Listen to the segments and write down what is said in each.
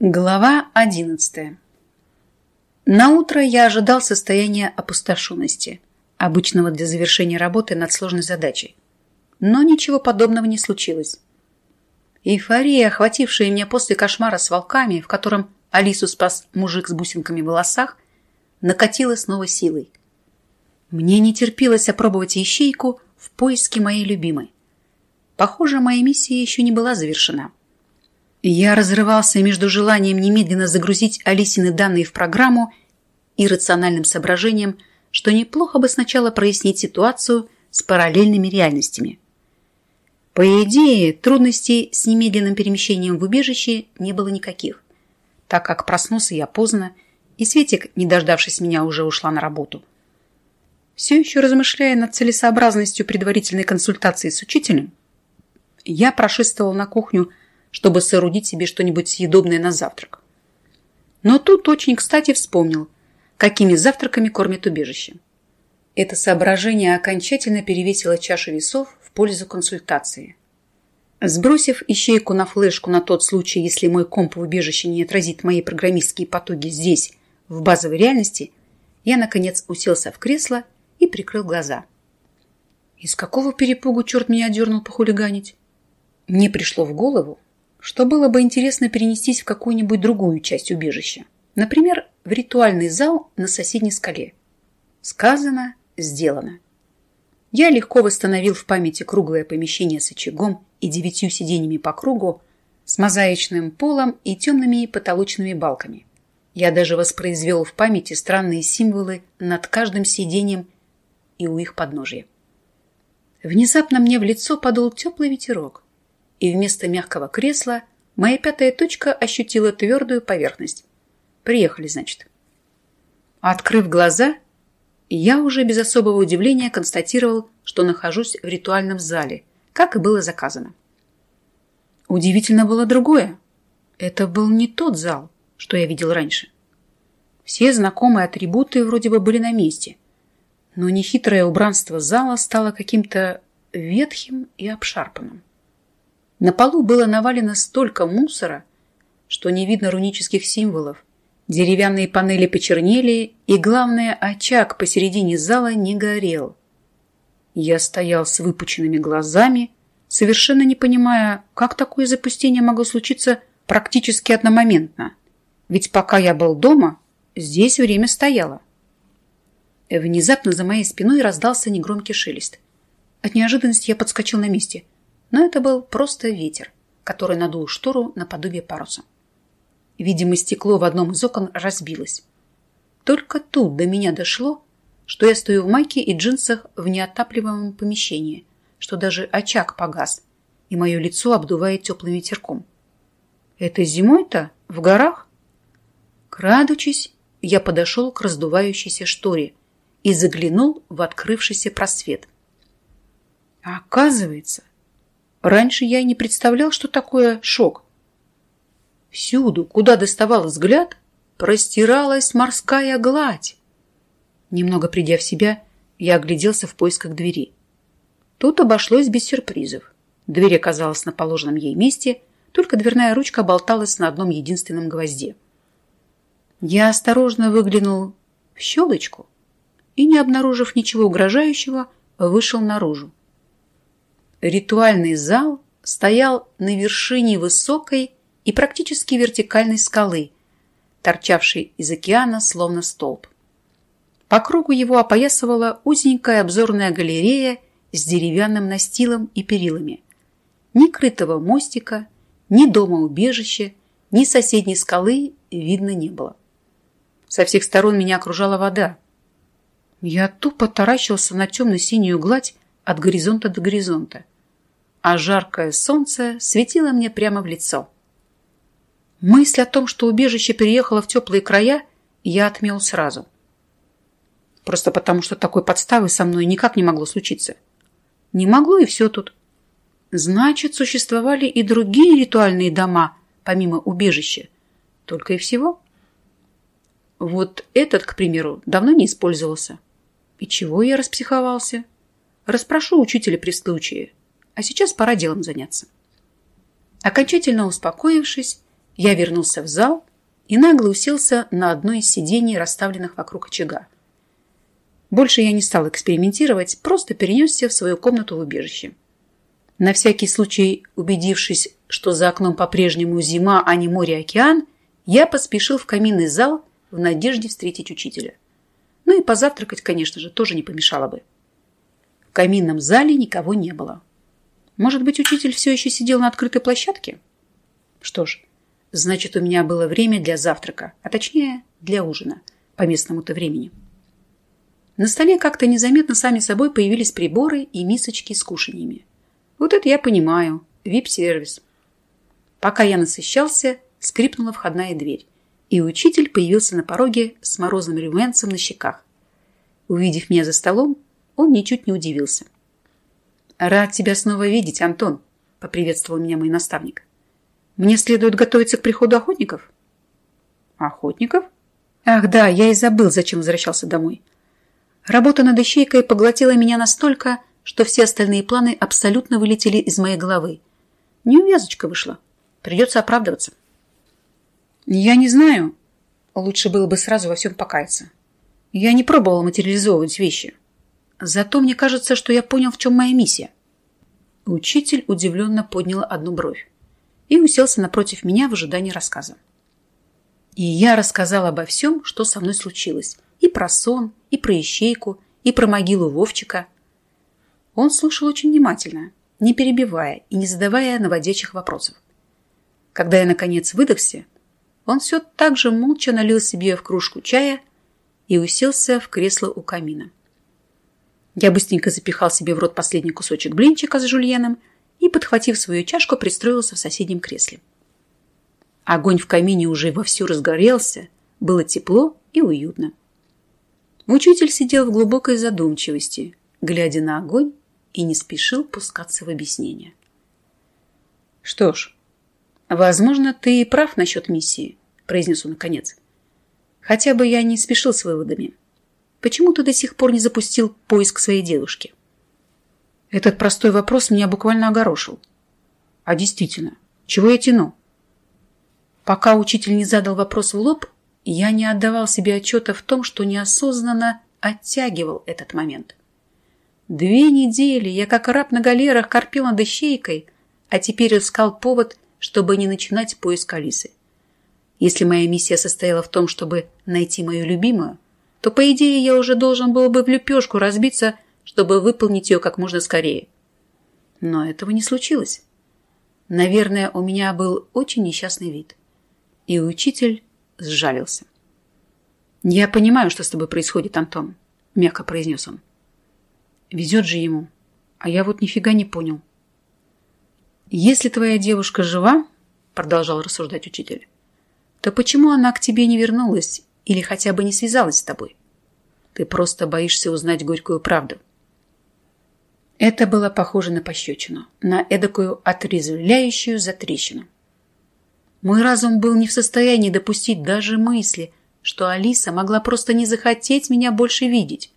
Глава одиннадцатая. На утро я ожидал состояния опустошенности, обычного для завершения работы над сложной задачей. Но ничего подобного не случилось. Эйфория, охватившая меня после кошмара с волками, в котором Алису спас мужик с бусинками в волосах, накатила снова силой. Мне не терпелось опробовать ищейку в поиске моей любимой. Похоже, моя миссия еще не была завершена. Я разрывался между желанием немедленно загрузить Алисины данные в программу и рациональным соображением, что неплохо бы сначала прояснить ситуацию с параллельными реальностями. По идее, трудностей с немедленным перемещением в убежище не было никаких, так как проснулся я поздно, и Светик, не дождавшись меня, уже ушла на работу. Все еще размышляя над целесообразностью предварительной консультации с учителем, я прошествовал на кухню чтобы соорудить себе что-нибудь съедобное на завтрак. Но тут очень кстати вспомнил, какими завтраками кормят убежище. Это соображение окончательно перевесило чашу весов в пользу консультации. Сбросив ищейку на флешку на тот случай, если мой комп в убежище не отразит мои программистские потуги здесь, в базовой реальности, я, наконец, уселся в кресло и прикрыл глаза. Из какого перепугу черт меня дернул похулиганить? Мне пришло в голову, что было бы интересно перенестись в какую-нибудь другую часть убежища. Например, в ритуальный зал на соседней скале. Сказано, сделано. Я легко восстановил в памяти круглое помещение с очагом и девятью сиденьями по кругу, с мозаичным полом и темными потолочными балками. Я даже воспроизвел в памяти странные символы над каждым сиденьем и у их подножия. Внезапно мне в лицо подул теплый ветерок и вместо мягкого кресла моя пятая точка ощутила твердую поверхность. Приехали, значит. Открыв глаза, я уже без особого удивления констатировал, что нахожусь в ритуальном зале, как и было заказано. Удивительно было другое. Это был не тот зал, что я видел раньше. Все знакомые атрибуты вроде бы были на месте, но нехитрое убранство зала стало каким-то ветхим и обшарпанным. На полу было навалено столько мусора, что не видно рунических символов. Деревянные панели почернели, и, главное, очаг посередине зала не горел. Я стоял с выпученными глазами, совершенно не понимая, как такое запустение могло случиться практически одномоментно. Ведь пока я был дома, здесь время стояло. Внезапно за моей спиной раздался негромкий шелест. От неожиданности я подскочил на месте – но это был просто ветер, который надул штору наподобие паруса. Видимо, стекло в одном из окон разбилось. Только тут до меня дошло, что я стою в майке и джинсах в неотапливаемом помещении, что даже очаг погас, и мое лицо обдувает теплым ветерком. Это зимой-то? В горах? Крадучись, я подошел к раздувающейся шторе и заглянул в открывшийся просвет. Оказывается, Раньше я и не представлял, что такое шок. Всюду, куда доставал взгляд, простиралась морская гладь. Немного придя в себя, я огляделся в поисках двери. Тут обошлось без сюрпризов. Дверь оказалась на положенном ей месте, только дверная ручка болталась на одном единственном гвозде. Я осторожно выглянул в щелочку и, не обнаружив ничего угрожающего, вышел наружу. Ритуальный зал стоял на вершине высокой и практически вертикальной скалы, торчавшей из океана словно столб. По кругу его опоясывала узенькая обзорная галерея с деревянным настилом и перилами. Ни крытого мостика, ни дома-убежища, ни соседней скалы видно не было. Со всех сторон меня окружала вода. Я тупо таращился на темно-синюю гладь от горизонта до горизонта а жаркое солнце светило мне прямо в лицо. Мысль о том, что убежище переехало в теплые края, я отмел сразу. Просто потому, что такой подставы со мной никак не могло случиться. Не могло и все тут. Значит, существовали и другие ритуальные дома, помимо убежища. Только и всего. Вот этот, к примеру, давно не использовался. И чего я распсиховался? Распрошу учителя при случае. А сейчас пора делом заняться. Окончательно успокоившись, Я вернулся в зал и нагло уселся на одно из сидений, расставленных вокруг очага. Больше я не стал экспериментировать, просто перенесся в свою комнату в убежище. На всякий случай, убедившись, что за окном по-прежнему зима, а не море и океан, я поспешил в каминный зал в надежде встретить учителя. Ну и позавтракать, конечно же, тоже не помешало бы. Каминном зале никого не было. Может быть, учитель все еще сидел на открытой площадке? Что ж, значит, у меня было время для завтрака, а точнее, для ужина, по местному-то времени. На столе как-то незаметно сами собой появились приборы и мисочки с кушаньями. Вот это я понимаю. Вип-сервис. Пока я насыщался, скрипнула входная дверь, и учитель появился на пороге с морозным румянцем на щеках. Увидев меня за столом, он ничуть не удивился. «Рад тебя снова видеть, Антон», — поприветствовал меня мой наставник. «Мне следует готовиться к приходу охотников?» «Охотников?» «Ах да, я и забыл, зачем возвращался домой. Работа над ищейкой поглотила меня настолько, что все остальные планы абсолютно вылетели из моей головы. Неувязочка вышла. Придется оправдываться. Я не знаю. Лучше было бы сразу во всем покаяться. Я не пробовал материализовывать вещи. Зато мне кажется, что я понял, в чем моя миссия. Учитель удивленно поднял одну бровь и уселся напротив меня в ожидании рассказа. И я рассказал обо всем, что со мной случилось. И про сон, и про ищейку, и про могилу Вовчика – он слушал очень внимательно, не перебивая и не задавая наводящих вопросов. Когда я, наконец, выдохся, он все так же молча налил себе в кружку чая и уселся в кресло у камина. Я быстренько запихал себе в рот последний кусочек блинчика с жульеном и, подхватив свою чашку, пристроился в соседнем кресле. Огонь в камине уже вовсю разгорелся, было тепло и уютно. Учитель сидел в глубокой задумчивости, глядя на огонь и не спешил пускаться в объяснение. «Что ж, возможно, ты и прав насчет миссии», – произнес он наконец. «Хотя бы я не спешил с выводами. Почему ты до сих пор не запустил поиск своей девушки?» Этот простой вопрос меня буквально огорошил. А действительно, чего я тяну? Пока учитель не задал вопрос в лоб, я не отдавал себе отчета в том, что неосознанно оттягивал этот момент. Две недели я как раб на галерах корпел над ищейкой, а теперь искал повод, чтобы не начинать поиск Алисы. Если моя миссия состояла в том, чтобы найти мою любимую, то, по идее, я уже должен был бы в лепешку разбиться, чтобы выполнить ее как можно скорее. Но этого не случилось. Наверное, у меня был очень несчастный вид. И учитель сжалился. «Я понимаю, что с тобой происходит, Антон», — мягко произнес он. Везет же ему. А я вот нифига не понял. Если твоя девушка жива, продолжал рассуждать учитель, то почему она к тебе не вернулась или хотя бы не связалась с тобой? Ты просто боишься узнать горькую правду. Это было похоже на пощечину, на эдакую отрезвляющую затрещину. Мой разум был не в состоянии допустить даже мысли, что Алиса могла просто не захотеть меня больше видеть.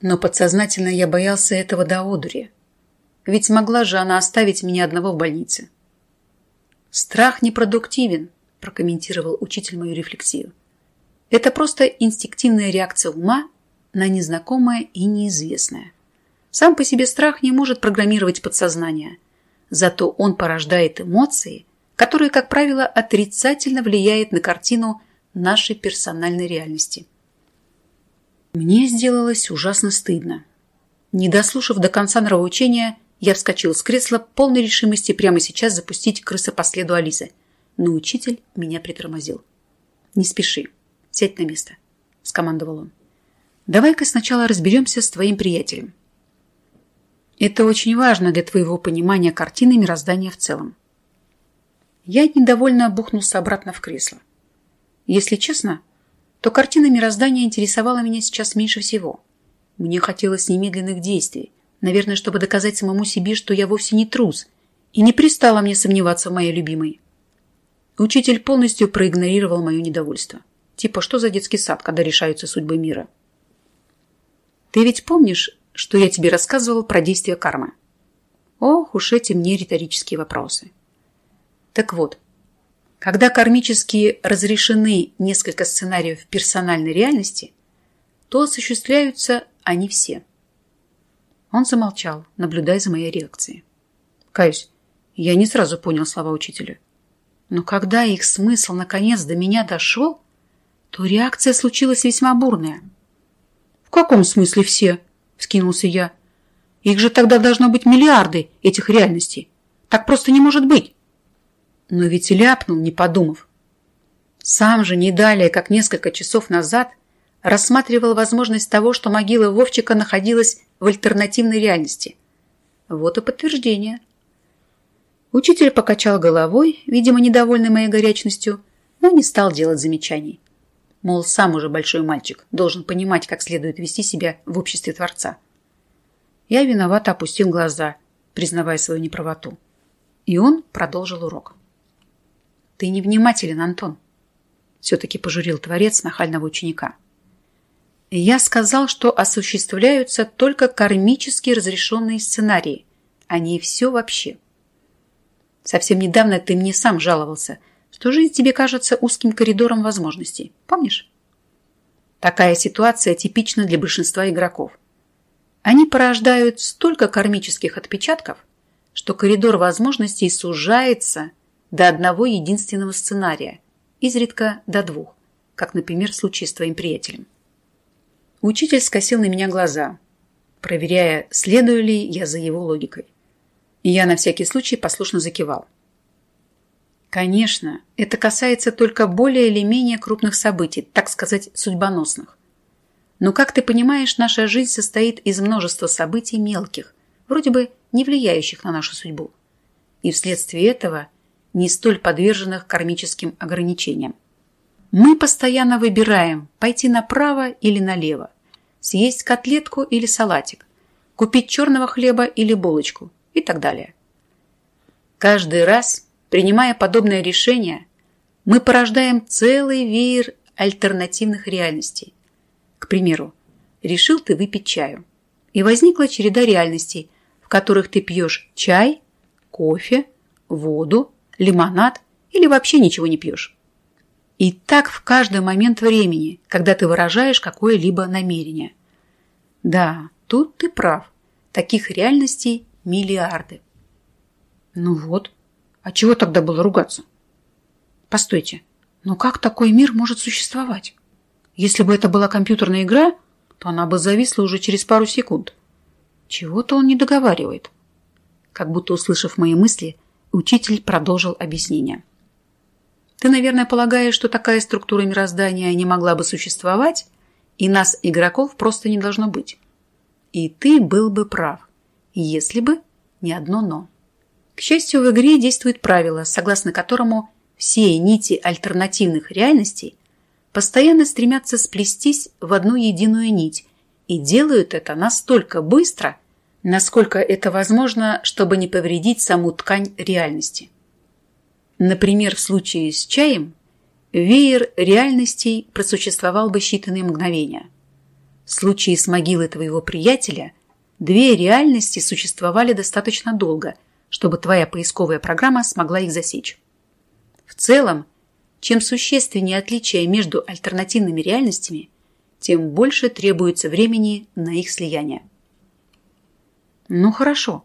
Но подсознательно я боялся этого до одури. Ведь могла же она оставить меня одного в больнице. «Страх непродуктивен», – прокомментировал учитель мою рефлексию. «Это просто инстинктивная реакция ума на незнакомое и неизвестное. Сам по себе страх не может программировать подсознание, зато он порождает эмоции, которые, как правило, отрицательно влияют на картину нашей персональной реальности. Мне сделалось ужасно стыдно. Не дослушав до конца нравоучения, я вскочил с кресла полной решимости прямо сейчас запустить крыса по следу Алисы. Но учитель меня притормозил. «Не спеши. Сядь на место», — скомандовал он. «Давай-ка сначала разберемся с твоим приятелем. Это очень важно для твоего понимания картины мироздания в целом». Я недовольно бухнулся обратно в кресло. Если честно, то картина мироздания интересовала меня сейчас меньше всего. Мне хотелось немедленных действий, наверное, чтобы доказать самому себе, что я вовсе не трус, и не пристало мне сомневаться в моей любимой. Учитель полностью проигнорировал мое недовольство. Типа, что за детский сад, когда решаются судьбы мира? Ты ведь помнишь, что я тебе рассказывал про действия кармы? Ох уж эти мне риторические вопросы. Так вот, Когда кармически разрешены несколько сценариев персональной реальности, то осуществляются они все. Он замолчал, наблюдая за моей реакцией. Каюсь, я не сразу понял слова учителя. Но когда их смысл наконец до меня дошел, то реакция случилась весьма бурная. «В каком смысле все?» – вскинулся я. «Их же тогда должно быть миллиарды, этих реальностей. Так просто не может быть!» Но ведь ляпнул, не подумав. Сам же не далее, как несколько часов назад, рассматривал возможность того, что могила Вовчика находилась в альтернативной реальности. Вот и подтверждение. Учитель покачал головой, видимо, недовольный моей горячностью, но не стал делать замечаний. Мол, сам уже большой мальчик, должен понимать, как следует вести себя в обществе Творца. Я виновато опустил глаза, признавая свою неправоту. И он продолжил урок. «Ты невнимателен, Антон», — все-таки пожурил Творец нахального ученика. «Я сказал, что осуществляются только кармически разрешенные сценарии, а не все вообще». Совсем недавно ты мне сам жаловался, что жизнь тебе кажется узким коридором возможностей. Помнишь? Такая ситуация типична для большинства игроков. Они порождают столько кармических отпечатков, что коридор возможностей сужается до одного единственного сценария, изредка до двух, как, например, в случае с твоим приятелем. Учитель скосил на меня глаза, проверяя, следую ли я за его логикой. И я на всякий случай послушно закивал. Конечно, это касается только более или менее крупных событий, так сказать, судьбоносных. Но, как ты понимаешь, наша жизнь состоит из множества событий мелких, вроде бы не влияющих на нашу судьбу. И вследствие этого не столь подверженных кармическим ограничениям. Мы постоянно выбираем пойти направо или налево, съесть котлетку или салатик, купить черного хлеба или булочку – и так далее. Каждый раз, принимая подобное решение, мы порождаем целый веер альтернативных реальностей. К примеру, решил ты выпить чаю, и возникла череда реальностей, в которых ты пьешь чай, кофе, воду, лимонад или вообще ничего не пьешь. И так в каждый момент времени, когда ты выражаешь какое-либо намерение. Да, тут ты прав. Таких реальностей Миллиарды. Ну вот. А чего тогда было ругаться? Постойте. Но как такой мир может существовать? Если бы это была компьютерная игра, то она бы зависла уже через пару секунд. Чего-то он не договаривает. Как будто услышав мои мысли, учитель продолжил объяснение. Ты, наверное, полагаешь, что такая структура мироздания не могла бы существовать, и нас, игроков, просто не должно быть. И ты был бы прав если бы не одно «но». К счастью, в игре действует правило, согласно которому все нити альтернативных реальностей постоянно стремятся сплестись в одну единую нить и делают это настолько быстро, насколько это возможно, чтобы не повредить саму ткань реальности. Например, в случае с чаем веер реальностей просуществовал бы считанные мгновения. В случае с могилой твоего приятеля – Две реальности существовали достаточно долго, чтобы твоя поисковая программа смогла их засечь. В целом, чем существеннее отличие между альтернативными реальностями, тем больше требуется времени на их слияние. «Ну хорошо,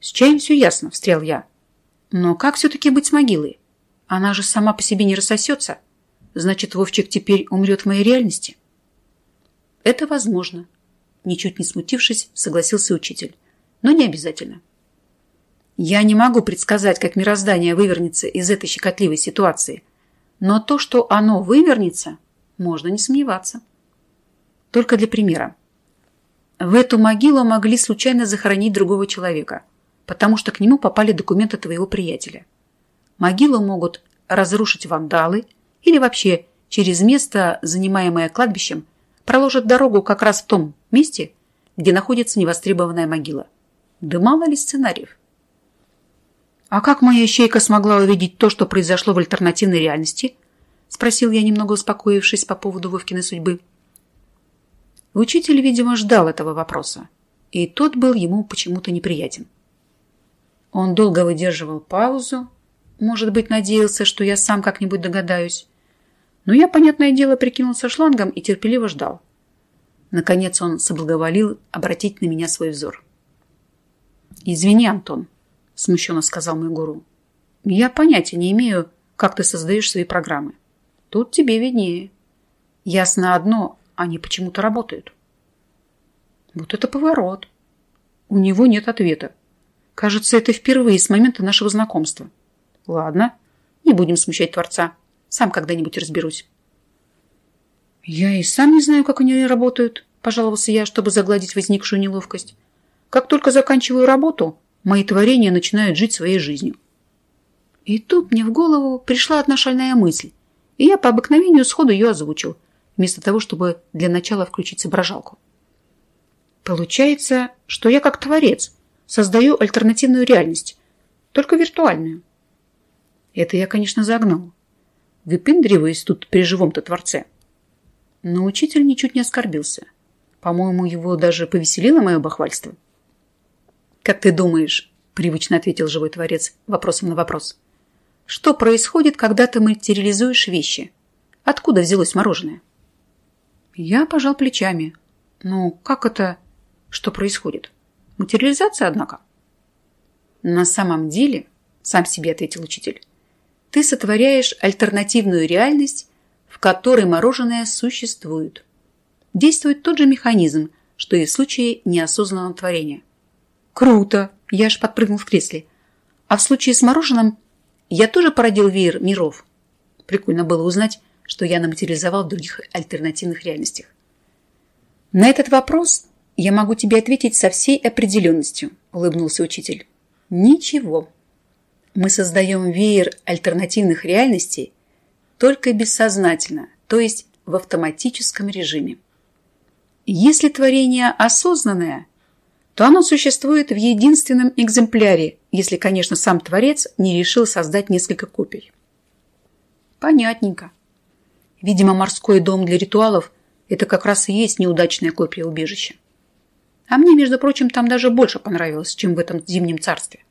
с чаем все ясно», – встрял я. «Но как все-таки быть с могилой? Она же сама по себе не рассосется. Значит, Вовчик теперь умрет в моей реальности?» «Это возможно», Ничуть не смутившись, согласился учитель. Но не обязательно. Я не могу предсказать, как мироздание вывернется из этой щекотливой ситуации. Но то, что оно вывернется, можно не сомневаться. Только для примера. В эту могилу могли случайно захоронить другого человека, потому что к нему попали документы твоего приятеля. Могилу могут разрушить вандалы или вообще через место, занимаемое кладбищем, проложат дорогу как раз в том месте, где находится невостребованная могила. Да мало ли сценариев. «А как моя ищейка смогла увидеть то, что произошло в альтернативной реальности?» – спросил я, немного успокоившись по поводу Вовкиной судьбы. Учитель, видимо, ждал этого вопроса, и тот был ему почему-то неприятен. Он долго выдерживал паузу, Может быть, надеялся, что я сам как-нибудь догадаюсь. Но я, понятное дело, прикинулся шлангом и терпеливо ждал. Наконец он соблаговолил обратить на меня свой взор. «Извини, Антон», — смущенно сказал мой гуру. «Я понятия не имею, как ты создаешь свои программы. Тут тебе виднее. Ясно одно, они почему-то работают». Вот это поворот. У него нет ответа. Кажется, это впервые с момента нашего знакомства. Ладно, не будем смущать Творца. Сам когда-нибудь разберусь. Я и сам не знаю, как они работают, пожаловался я, чтобы загладить возникшую неловкость. Как только заканчиваю работу, мои творения начинают жить своей жизнью. И тут мне в голову пришла одна шальная мысль, и я по обыкновению сходу ее озвучил, вместо того, чтобы для начала включить соображалку. Получается, что я как творец создаю альтернативную реальность, только виртуальную. Это я, конечно, загнал. Выпендриваясь тут при живом-то Творце. Но учитель ничуть не оскорбился. По-моему, его даже повеселило мое бахвальство. «Как ты думаешь?» – привычно ответил живой Творец вопросом на вопрос. «Что происходит, когда ты материализуешь вещи? Откуда взялось мороженое?» Я пожал плечами. «Ну, как это? Что происходит? Материализация, однако?» «На самом деле», – сам себе ответил учитель, ты сотворяешь альтернативную реальность, в которой мороженое существует. Действует тот же механизм, что и в случае неосознанного творения. Круто! Я аж подпрыгнул в кресле. А в случае с мороженым я тоже породил веер миров. Прикольно было узнать, что я наматериализовал в других альтернативных реальностях. На этот вопрос я могу тебе ответить со всей определенностью, улыбнулся учитель. Ничего мы создаем веер альтернативных реальностей только бессознательно, то есть в автоматическом режиме. Если творение осознанное, то оно существует в единственном экземпляре, если, конечно, сам творец не решил создать несколько копий. Понятненько. Видимо, морской дом для ритуалов – это как раз и есть неудачная копия убежища. А мне, между прочим, там даже больше понравилось, чем в этом зимнем царстве.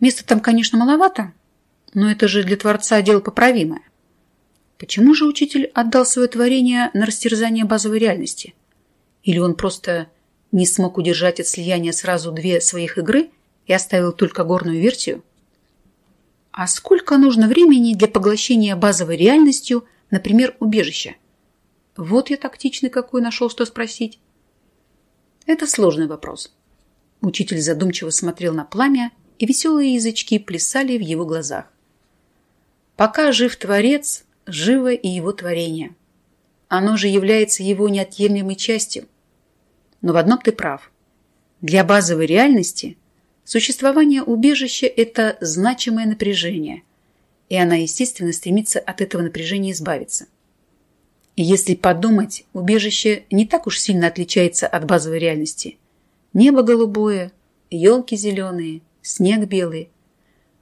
Места там, конечно, маловато, но это же для Творца дело поправимое. Почему же учитель отдал свое творение на растерзание базовой реальности? Или он просто не смог удержать от слияния сразу две своих игры и оставил только горную версию? А сколько нужно времени для поглощения базовой реальностью, например, убежища? Вот я тактичный какой нашел, что спросить. Это сложный вопрос. Учитель задумчиво смотрел на пламя, и веселые язычки плясали в его глазах. Пока жив Творец, живо и его творение. Оно же является его неотъемлемой частью. Но в одном ты прав. Для базовой реальности существование убежища – это значимое напряжение, и она, естественно, стремится от этого напряжения избавиться. И если подумать, убежище не так уж сильно отличается от базовой реальности. Небо голубое, елки зеленые, снег белый.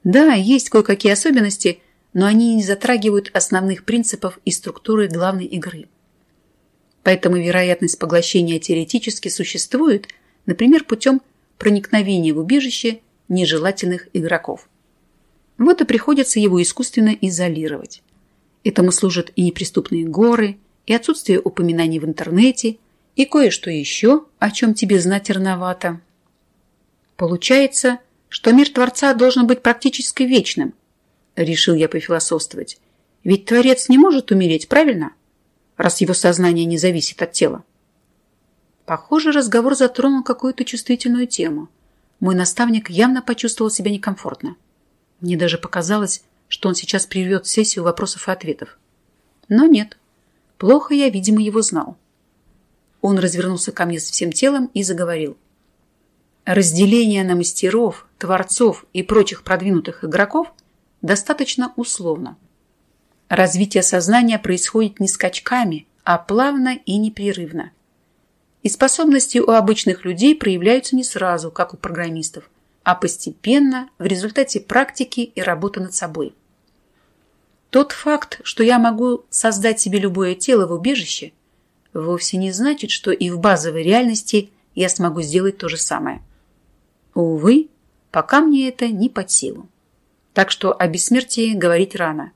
Да, есть кое-какие особенности, но они не затрагивают основных принципов и структуры главной игры. Поэтому вероятность поглощения теоретически существует, например, путем проникновения в убежище нежелательных игроков. Вот и приходится его искусственно изолировать. Этому служат и неприступные горы, и отсутствие упоминаний в интернете, и кое-что еще, о чем тебе знать рановато. Получается, что мир Творца должен быть практически вечным, решил я пофилософствовать. Ведь Творец не может умереть, правильно? Раз его сознание не зависит от тела. Похоже, разговор затронул какую-то чувствительную тему. Мой наставник явно почувствовал себя некомфортно. Мне даже показалось, что он сейчас прервет сессию вопросов и ответов. Но нет. Плохо я, видимо, его знал. Он развернулся ко мне всем телом и заговорил. Разделение на мастеров, творцов и прочих продвинутых игроков достаточно условно. Развитие сознания происходит не скачками, а плавно и непрерывно. И способности у обычных людей проявляются не сразу, как у программистов, а постепенно в результате практики и работы над собой. Тот факт, что я могу создать себе любое тело в убежище, вовсе не значит, что и в базовой реальности я смогу сделать то же самое. Увы, пока мне это не под силу. так что о бессмертии говорить рано.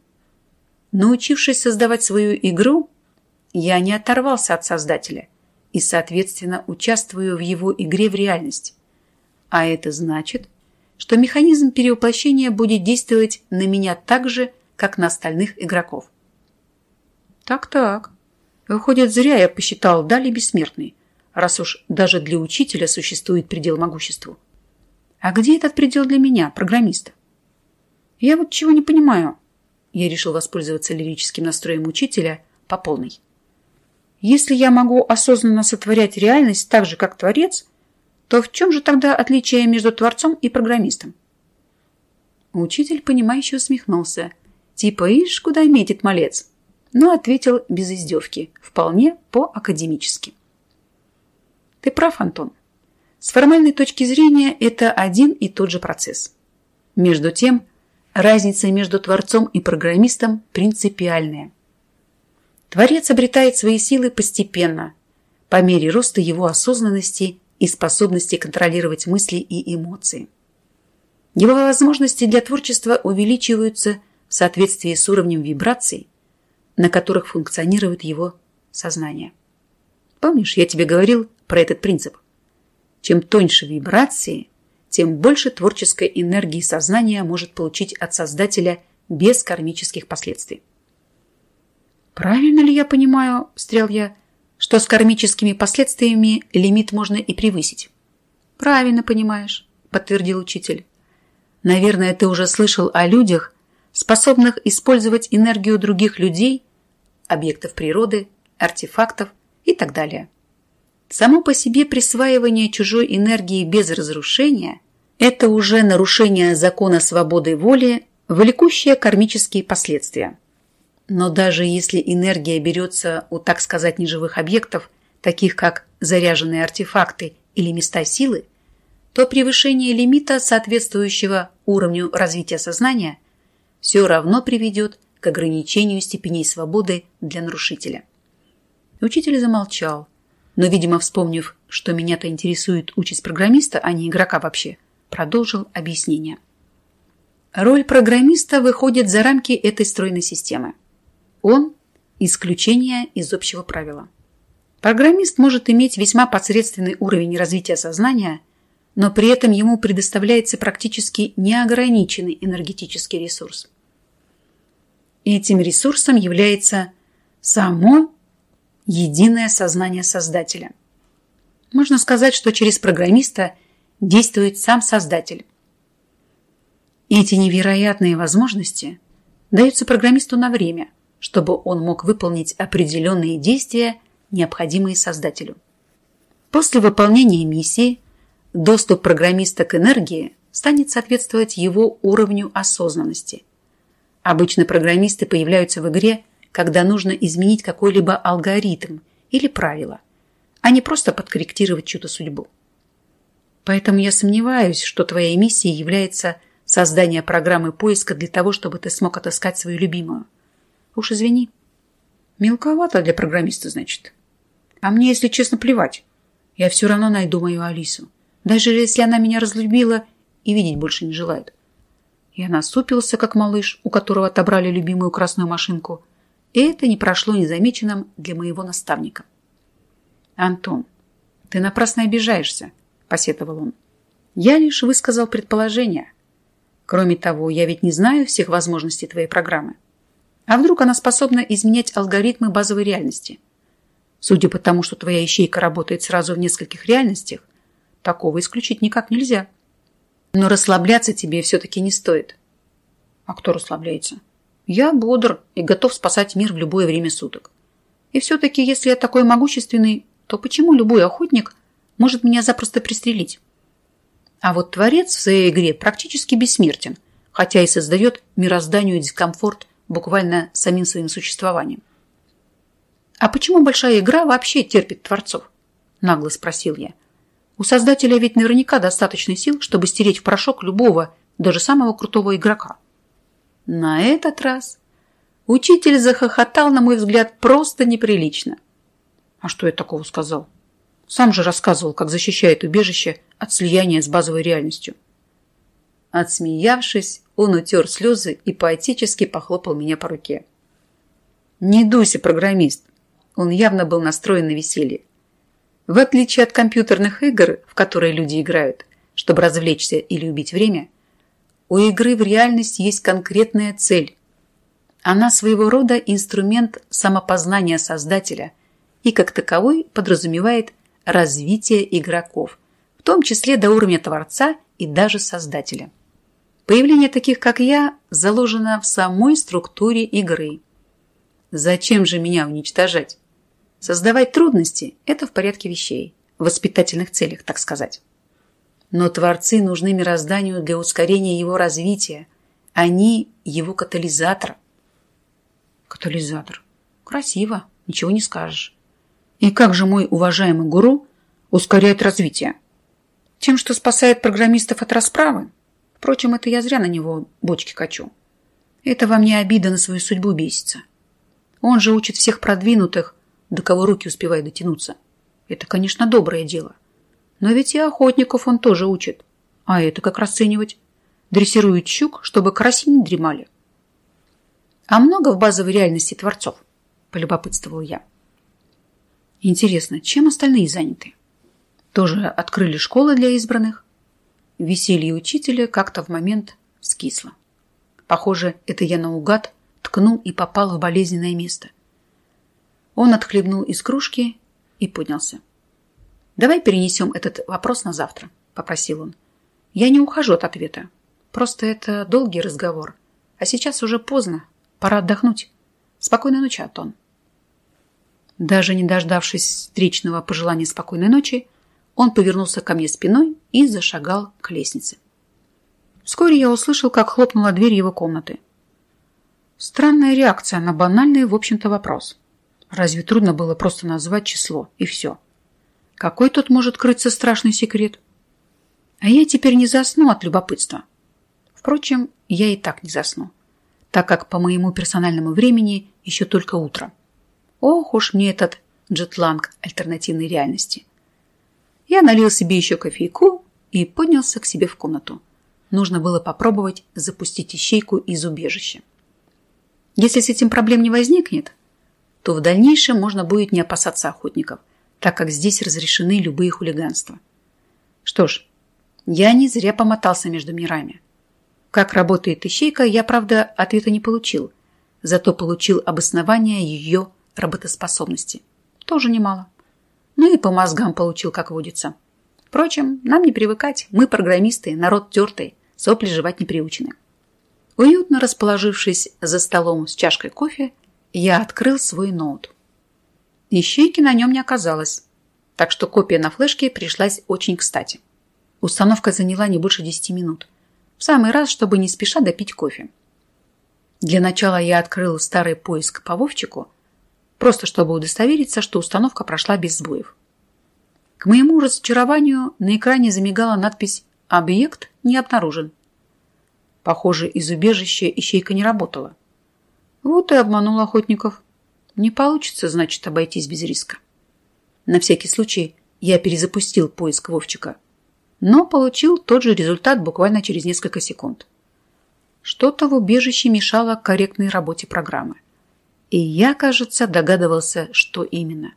Научившись создавать свою игру, я не оторвался от Создателя и, соответственно, участвую в его игре в реальность. А это значит, что механизм перевоплощения будет действовать на меня так же, как на остальных игроков. Так-так. Выходит, зря я посчитал Дали бессмертный, раз уж даже для учителя существует предел могуществу. А где этот предел для меня, программиста? Я вот чего не понимаю. Я решил воспользоваться лирическим настроем учителя по полной. Если я могу осознанно сотворять реальность так же, как Творец, то в чем же тогда отличие между Творцом и программистом? Учитель, понимающе усмехнулся. Типа, ишь, куда метит малец? Но ответил без издевки, вполне по-академически. Ты прав, Антон. С формальной точки зрения это один и тот же процесс. Между тем, разница между Творцом и программистом принципиальная – Творец обретает свои силы постепенно, по мере роста его осознанности и способности контролировать мысли и эмоции. Его возможности для творчества увеличиваются в соответствии с уровнем вибраций, на которых функционирует его сознание. Помнишь, я тебе говорил про этот принцип? Чем тоньше вибрации, тем больше творческой энергии сознания может получить от Создателя без кармических последствий. «Правильно ли я понимаю, — встрял я, — что с кармическими последствиями лимит можно и превысить?» «Правильно понимаешь», — подтвердил учитель. «Наверное, ты уже слышал о людях, способных использовать энергию других людей, объектов природы, артефактов и так далее. Само по себе присваивание чужой энергии без разрушения – это уже нарушение закона свободы воли, влекущее кармические последствия. Но даже если энергия берется у, так сказать, неживых объектов, таких как заряженные артефакты или места силы, то превышение лимита, соответствующего уровню развития сознания, все равно приведет к ограничению степеней свободы для нарушителя. Учитель замолчал, но, видимо, вспомнив, что меня-то интересует участь программиста, а не игрока вообще, продолжил объяснение. Роль программиста выходит за рамки этой стройной системы. Он – исключение из общего правила. Программист может иметь весьма посредственный уровень развития сознания, но при этом ему предоставляется практически неограниченный энергетический ресурс. Этим ресурсом является само единое сознание Создателя. Можно сказать, что через программиста действует сам Создатель. Эти невероятные возможности даются программисту на время – чтобы он мог выполнить определенные действия, необходимые создателю. После выполнения миссии доступ программиста к энергии станет соответствовать его уровню осознанности. Обычно программисты появляются в игре, когда нужно изменить какой-либо алгоритм или правило, а не просто подкорректировать чью-то судьбу. Поэтому я сомневаюсь, что твоей миссией является создание программы поиска для того, чтобы ты смог отыскать свою любимую – Уж извини. Мелковато для программиста, значит. А мне, если честно, плевать. Я все равно найду мою Алису. Даже если она меня разлюбила и видеть больше не желает. Я насупился, как малыш, у которого отобрали любимую красную машинку. И это не прошло незамеченным для моего наставника. «Антон, ты напрасно обижаешься», – посетовал он. «Я лишь высказал предположение. Кроме того, я ведь не знаю всех возможностей твоей программы. А вдруг она способна изменять алгоритмы базовой реальности? Судя по тому, что твоя ищейка работает сразу в нескольких реальностях, такого исключить никак нельзя. Но расслабляться тебе все-таки не стоит. А кто расслабляется? Я бодр и готов спасать мир в любое время суток. И все-таки, если я такой могущественный, то почему любой охотник может меня запросто пристрелить? А вот Творец в своей игре практически бессмертен, хотя и создает мирозданию дискомфорт буквально самим своим существованием. «А почему большая игра вообще терпит творцов?» – нагло спросил я. «У создателя ведь наверняка достаточно сил, чтобы стереть в порошок любого, даже самого крутого игрока». На этот раз учитель захохотал, на мой взгляд, просто неприлично. «А что я такого сказал?» Сам же рассказывал, как защищает убежище от слияния с базовой реальностью. Отсмеявшись, Он утер слезы и поэтически похлопал меня по руке. «Не дуйся, программист!» Он явно был настроен на веселье. В отличие от компьютерных игр, в которые люди играют, чтобы развлечься или убить время, у игры в реальности есть конкретная цель. Она своего рода инструмент самопознания создателя и как таковой подразумевает развитие игроков, в том числе до уровня творца и даже создателя. Появление таких, как я, заложено в самой структуре игры. Зачем же меня уничтожать? Создавать трудности – это в порядке вещей, в воспитательных целях, так сказать. Но творцы нужны мирозданию для ускорения его развития. Они – его катализатор. Катализатор. Красиво, ничего не скажешь. И как же мой уважаемый гуру ускоряет развитие? Тем, что спасает программистов от расправы? Впрочем, это я зря на него бочки качу. Это во мне обида на свою судьбу бесится. Он же учит всех продвинутых до кого руки успевают дотянуться. Это, конечно, доброе дело. Но ведь и охотников он тоже учит. А это как расценивать? Дрессирует щук, чтобы караси не дремали. А много в базовой реальности творцов? Полюбопытствовал я. Интересно, чем остальные заняты? Тоже открыли школы для избранных? Веселье учителя как-то в момент скисло. Похоже, это я наугад ткнул и попал в болезненное место – он отхлебнул из кружки и поднялся. «Давай перенесем этот вопрос на завтра», — попросил он. «Я не ухожу от ответа. Просто это долгий разговор. А сейчас уже поздно. Пора отдохнуть. Спокойной ночи, Атон». Даже не дождавшись встречного пожелания спокойной ночи, он повернулся ко мне спиной и зашагал к лестнице. Вскоре я услышал, как хлопнула дверь его комнаты. Странная реакция на банальный, в общем-то, вопрос. Разве трудно было просто назвать число, и все? Какой тут может крыться страшный секрет? А я теперь не засну от любопытства. Впрочем, я и так не засну, так как по моему персональному времени еще только утро. Ох уж мне этот джетланг альтернативной реальности. Я налил себе еще кофейку и поднялся к себе в комнату. Нужно было попробовать запустить ищейку из убежища. Если с этим проблем не возникнет, то в дальнейшем можно будет не опасаться охотников, так как здесь разрешены любые хулиганства. Что ж, я не зря помотался между мирами. Как работает ищейка, я, правда, ответа не получил, зато получил обоснование ее работоспособности. Тоже немало. Ну и по мозгам получил, как водится. Впрочем, нам не привыкать. Мы программисты, народ тертый, сопли жевать не приучены. Уютно расположившись за столом с чашкой кофе, я открыл свой ноут. Ищейки на нем не оказалось, так что копия на флешке пришлась очень кстати. Установка заняла не больше 10 минут. В самый раз, чтобы не спеша допить кофе. Для начала я открыл старый поиск по Вовчику, просто чтобы удостовериться, что установка прошла без сбоев. К моему разочарованию на экране замигала надпись «Объект не обнаружен». Похоже, из убежища ищейка не работала. Вот и обманул охотников. Не получится, значит, обойтись без риска. На всякий случай я перезапустил поиск Вовчика, но получил тот же результат буквально через несколько секунд. Что-то в убежище мешало корректной работе программы. И я, кажется, догадывался, что именно.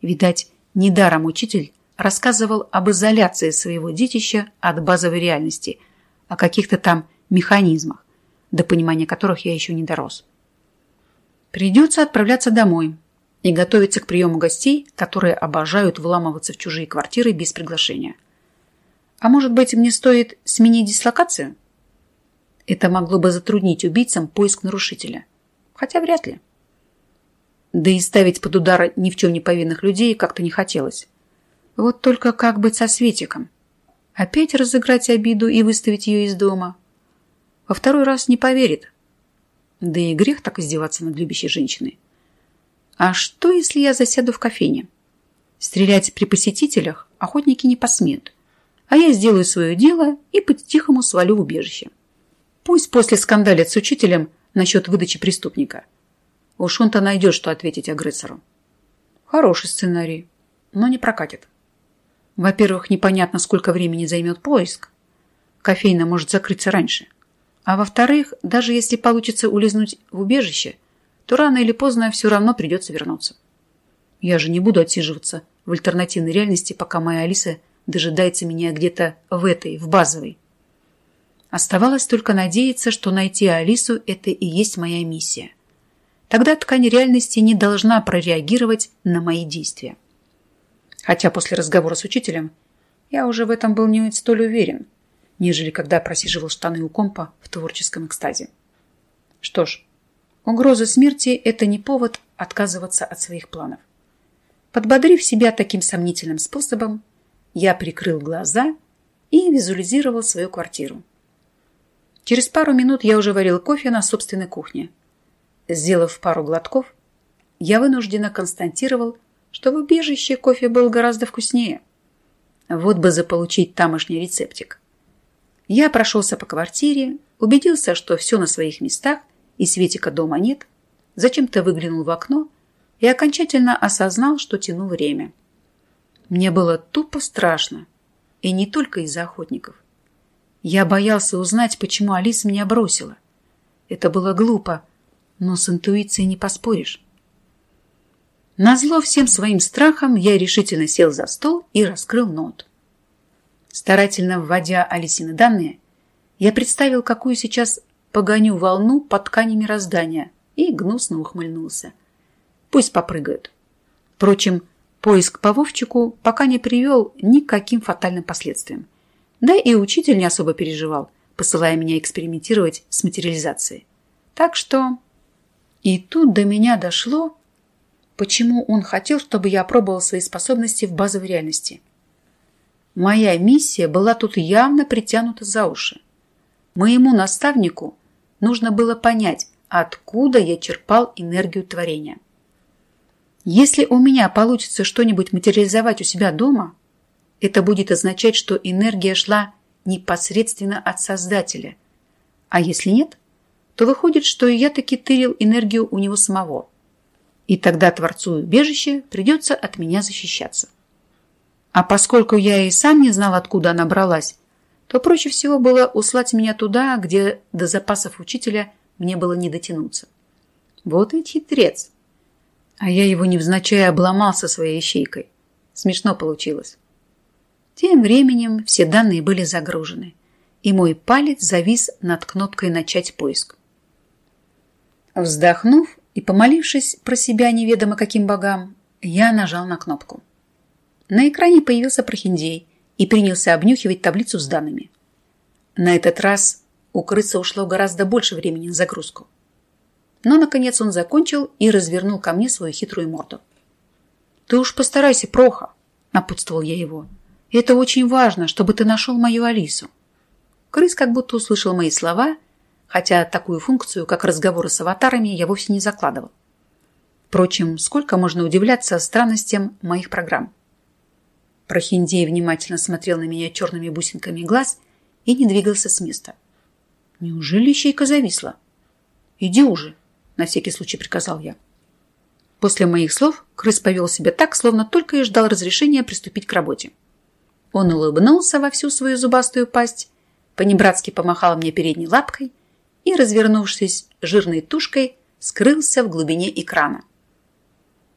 Видать, недаром учитель рассказывал об изоляции своего детища от базовой реальности, о каких-то там механизмах, до понимания которых я еще не дорос. Придется отправляться домой и готовиться к приему гостей, которые обожают вламываться в чужие квартиры без приглашения. А может быть, мне стоит сменить дислокацию? Это могло бы затруднить убийцам поиск нарушителя. Хотя вряд ли. Да и ставить под удар ни в чем не повинных людей как-то не хотелось. Вот только как быть со Светиком? Опять разыграть обиду и выставить ее из дома? Во второй раз не поверит, да и грех так издеваться над любящей женщиной. А что, если я засяду в кофейне? Стрелять при посетителях охотники не посмеют. А я сделаю свое дело и по-тихому свалю в убежище. Пусть после скандалят с учителем насчет выдачи преступника. Уж он-то найдет, что ответить агрессору. Хороший сценарий, но не прокатит. Во-первых, непонятно, сколько времени займет поиск. Кофейна может закрыться раньше. А во-вторых, даже если получится улизнуть в убежище, то рано или поздно все равно придется вернуться. Я же не буду отсиживаться в альтернативной реальности, пока моя Алиса дожидается меня где-то в этой, в базовой. Оставалось только надеяться, что найти Алису – это и есть моя миссия. Тогда ткань реальности не должна прореагировать на мои действия. Хотя после разговора с учителем я уже в этом был не столь уверен, нежели когда просиживал штаны у компа в творческом экстазе. Что ж, угроза смерти – это не повод отказываться от своих планов. Подбодрив себя таким сомнительным способом, я прикрыл глаза и визуализировал свою квартиру. Через пару минут я уже варил кофе на собственной кухне. Сделав пару глотков, я вынужденно констатировал, что в убежище кофе был гораздо вкуснее. Вот бы заполучить тамошний рецептик. Я прошелся по квартире, убедился, что все на своих местах и Светика дома нет, зачем-то выглянул в окно и окончательно осознал, что тяну время. Мне было тупо страшно, и не только из-за охотников. Я боялся узнать, почему Алиса меня бросила. Это было глупо, но с интуицией не поспоришь. Назло всем своим страхам я решительно сел за стол и раскрыл нот. Старательно вводя Алисины данные, я представил, какую сейчас погоню волну по ткани мироздания и гнусно ухмыльнулся. Пусть попрыгают. Впрочем, поиск по Вовчику пока не привел ни к каким фатальным последствиям. Да и учитель не особо переживал, посылая меня экспериментировать с материализацией. Так что... И тут до меня дошло, почему он хотел, чтобы я опробовал свои способности в базовой реальности. Моя миссия была тут явно притянута за уши. Моему наставнику нужно было понять, откуда я черпал энергию творения. Если у меня получится что-нибудь материализовать у себя дома, это будет означать, что энергия шла непосредственно от Создателя. А если нет, то выходит, что я таки тырил энергию у него самого. И тогда Творцу убежища придется от меня защищаться. А поскольку я и сам не знал, откуда она бралась, то проще всего было услать меня туда, где до запасов учителя мне было не дотянуться. Вот и хитрец. А я его невзначай обломал со своей ищейкой. Смешно получилось. Тем временем все данные были загружены, и мой палец завис над кнопкой «Начать поиск». Вздохнув и помолившись про себя неведомо каким богам, я нажал на кнопку. На экране появился прохиндей и принялся обнюхивать таблицу с данными. На этот раз у крыса ушло гораздо больше времени на загрузку. Но, наконец, он закончил и развернул ко мне свою хитрую морду. «Ты уж постарайся, Проха!» – напутствовал я его – это очень важно, чтобы ты нашел мою Алису. Крыс как будто услышал мои слова, хотя такую функцию, как разговоры с аватарами, я вовсе не закладывал. Впрочем, сколько можно удивляться странностям моих программ? Прохиндей внимательно смотрел на меня черными бусинками глаз и не двигался с места. Неужели ищейка зависла? «Иди уже», — на всякий случай приказал я. После моих слов крыс повел себя так, словно только и ждал разрешения приступить к работе. Он улыбнулся во всю свою зубастую пасть, понебратски помахал мне передней лапкой и, развернувшись жирной тушкой, скрылся в глубине экрана.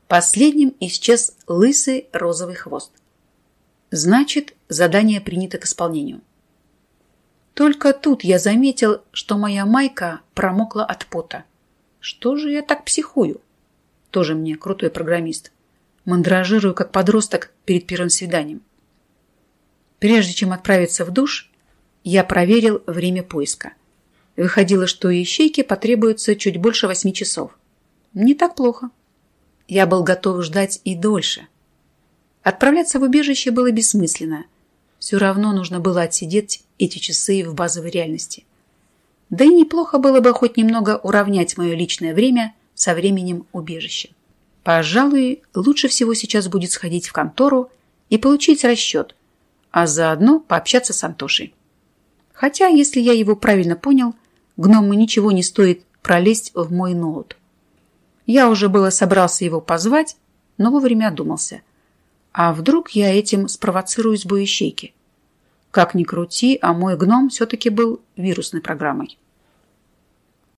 Последним исчез лысый розовый хвост. Значит, задание принято к исполнению. Только тут я заметил, что моя майка промокла от пота. Что же я так психую? Тоже мне крутой программист. Мандражирую, как подросток перед первым свиданием. Прежде чем отправиться в душ, я проверил время поиска. Выходило, что ищейке потребуется чуть больше восьми часов. Не так плохо. Я был готов ждать и дольше. Отправляться в убежище было бессмысленно. Все равно нужно было отсидеть эти часы в базовой реальности. Да и неплохо было бы хоть немного уравнять мое личное время со временем убежища. Пожалуй, лучше всего сейчас будет сходить в контору и получить расчет – а заодно пообщаться с Антошей. Хотя, если я его правильно понял, гному ничего не стоит пролезть в мой ноут. Я уже было собрался его позвать, но вовремя одумался. А вдруг я этим спровоцирую сбой ищейки? Как ни крути, а мой гном все-таки был вирусной программой.